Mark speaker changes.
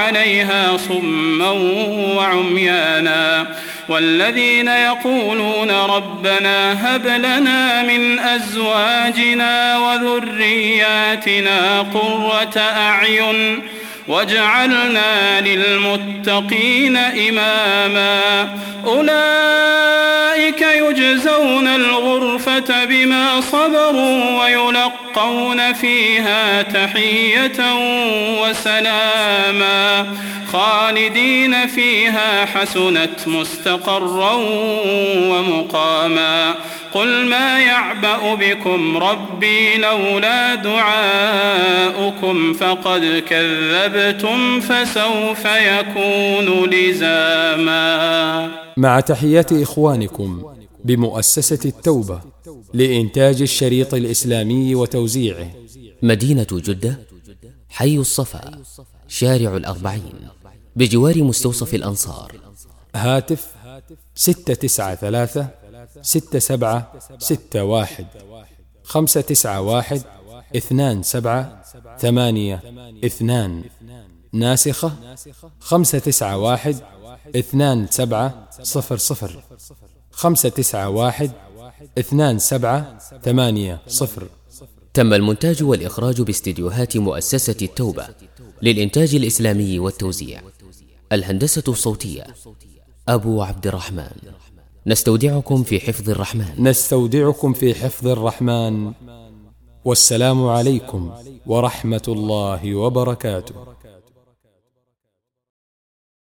Speaker 1: عليها صما وعميانا والذين يقولون ربنا هب لنا من أزواجنا وذرياتنا قرة أعين واجعلنا للمتقين إماما. أولئك يجزون الغرفة بما صبروا ويلقون فيها تحية وسلاما. خالدين فيها حسنت مستقرا ومقاما. قل ما يعبأ بكم ربي لولا دعاؤكم فقد كذبتم فسوف يكون لزاما.
Speaker 2: مع تحيات إخوانكم بمؤسسة التوبة لإنتاج الشريط الإسلامي وتوزيعه.
Speaker 3: مدينة جدة حي الصفا شارع الأربعين بجوار مستوصف الأنصار.
Speaker 2: هاتف ستة تسعة ثلاثة ستة سبعة ستة واحد خمسة تسعة واحد إثنان سبعة ثمانية اثنان ناسخة خمسة تسعة واحد إثنان سبعة صفر صفر خمسة تسعة واحد إثنان سبعة ثمانية صفر.
Speaker 3: تم المونتاج والإخراج باستديوهات مؤسسة التوبة للإنتاج الإسلامي والتوزيع. الهندسة الصوتية أبو عبد الرحمن. نستودعكم في حفظ الرحمن.
Speaker 2: نستودعكم في حفظ الرحمن. والسلام عليكم ورحمة الله وبركاته.